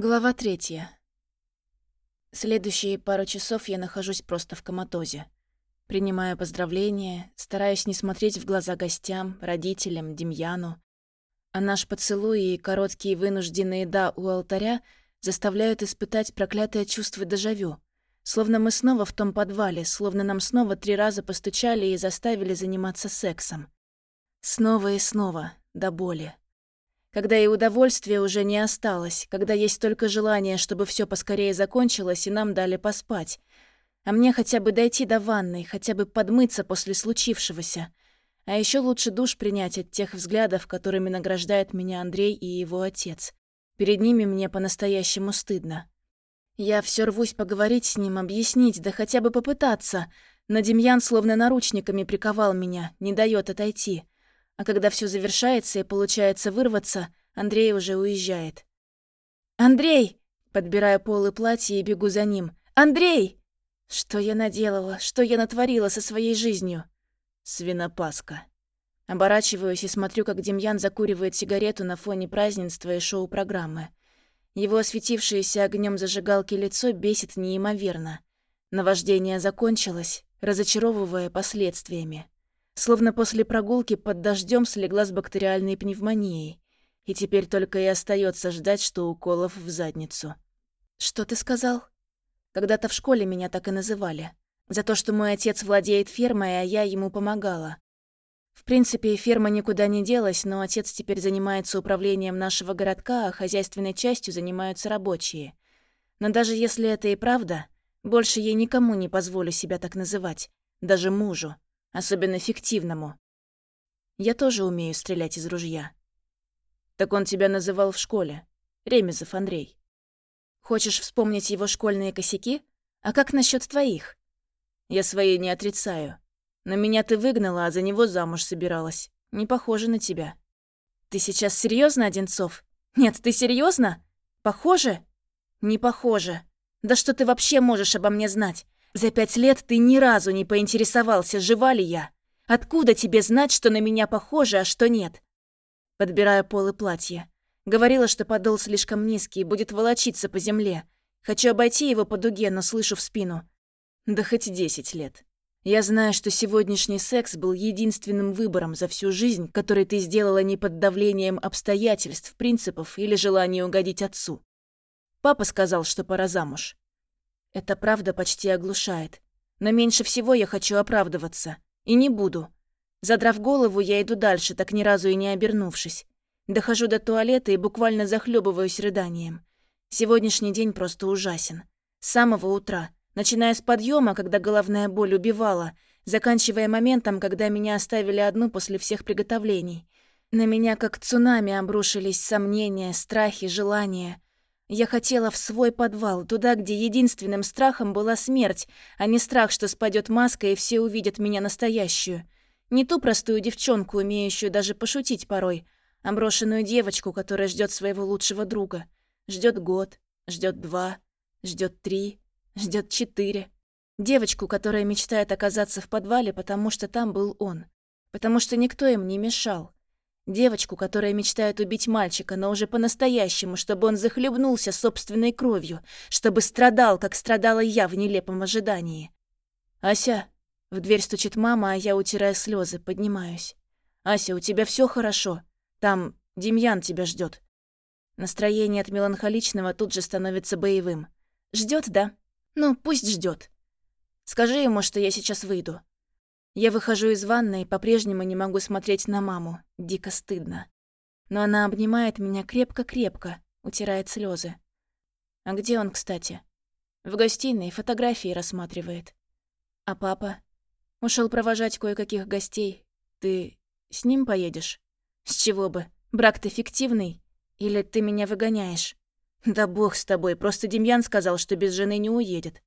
Глава третья. Следующие пару часов я нахожусь просто в коматозе. Принимаю поздравления, стараюсь не смотреть в глаза гостям, родителям, Демьяну. А наш поцелуй и короткие вынужденные «да» у алтаря заставляют испытать проклятое чувство дежавю. Словно мы снова в том подвале, словно нам снова три раза постучали и заставили заниматься сексом. Снова и снова, до боли когда и удовольствия уже не осталось, когда есть только желание, чтобы все поскорее закончилось и нам дали поспать. А мне хотя бы дойти до ванной, хотя бы подмыться после случившегося. А еще лучше душ принять от тех взглядов, которыми награждает меня Андрей и его отец. Перед ними мне по-настоящему стыдно. Я все рвусь поговорить с ним, объяснить, да хотя бы попытаться. Но Демьян словно наручниками приковал меня, не дает отойти. А когда все завершается и получается вырваться, Андрей уже уезжает. «Андрей!» Подбираю полы платья и бегу за ним. «Андрей!» Что я наделала? Что я натворила со своей жизнью? Свинопаска. Оборачиваюсь и смотрю, как Демьян закуривает сигарету на фоне празднества и шоу-программы. Его осветившееся огнем зажигалки лицо бесит неимоверно. Наваждение закончилось, разочаровывая последствиями словно после прогулки под дождем слегла с бактериальной пневмонией. И теперь только и остается ждать, что уколов в задницу. «Что ты сказал?» «Когда-то в школе меня так и называли. За то, что мой отец владеет фермой, а я ему помогала. В принципе, ферма никуда не делась, но отец теперь занимается управлением нашего городка, а хозяйственной частью занимаются рабочие. Но даже если это и правда, больше я никому не позволю себя так называть, даже мужу особенно фиктивному. Я тоже умею стрелять из ружья. Так он тебя называл в школе. Ремезов Андрей. Хочешь вспомнить его школьные косяки? А как насчет твоих? Я свои не отрицаю. Но меня ты выгнала, а за него замуж собиралась. Не похоже на тебя. Ты сейчас серьезно, Одинцов? Нет, ты серьезно? Похоже? Не похоже. Да что ты вообще можешь обо мне знать? За пять лет ты ни разу не поинтересовался, жива ли я. Откуда тебе знать, что на меня похоже, а что нет? Подбирая полы платья. Говорила, что подол слишком низкий будет волочиться по земле. Хочу обойти его по дуге, но слышу в спину. Да хоть десять лет. Я знаю, что сегодняшний секс был единственным выбором за всю жизнь, который ты сделала не под давлением обстоятельств, принципов или желания угодить отцу. Папа сказал, что пора замуж. Эта правда почти оглушает. Но меньше всего я хочу оправдываться. И не буду. Задрав голову, я иду дальше, так ни разу и не обернувшись. Дохожу до туалета и буквально захлебываюсь рыданием. Сегодняшний день просто ужасен. С самого утра, начиная с подъема, когда головная боль убивала, заканчивая моментом, когда меня оставили одну после всех приготовлений. На меня как цунами обрушились сомнения, страхи, желания. Я хотела в свой подвал, туда, где единственным страхом была смерть, а не страх, что спадет маска и все увидят меня настоящую. Не ту простую девчонку, умеющую даже пошутить порой, а брошенную девочку, которая ждет своего лучшего друга. Ждет год, ждет два, ждет три, ждет четыре. Девочку, которая мечтает оказаться в подвале, потому что там был он. Потому что никто им не мешал. Девочку, которая мечтает убить мальчика, но уже по-настоящему, чтобы он захлебнулся собственной кровью, чтобы страдал, как страдала я в нелепом ожидании. «Ася!» В дверь стучит мама, а я, утирая слезы, поднимаюсь. «Ася, у тебя все хорошо? Там Демьян тебя ждет. Настроение от меланхоличного тут же становится боевым. Ждет, да? Ну, пусть ждет. Скажи ему, что я сейчас выйду. Я выхожу из ванной и по-прежнему не могу смотреть на маму. Дико стыдно. Но она обнимает меня крепко-крепко, утирает слезы. А где он, кстати? В гостиной фотографии рассматривает. А папа? Ушел провожать кое-каких гостей. Ты с ним поедешь? С чего бы? Брак-то фиктивный? Или ты меня выгоняешь? Да бог с тобой, просто Демьян сказал, что без жены не уедет.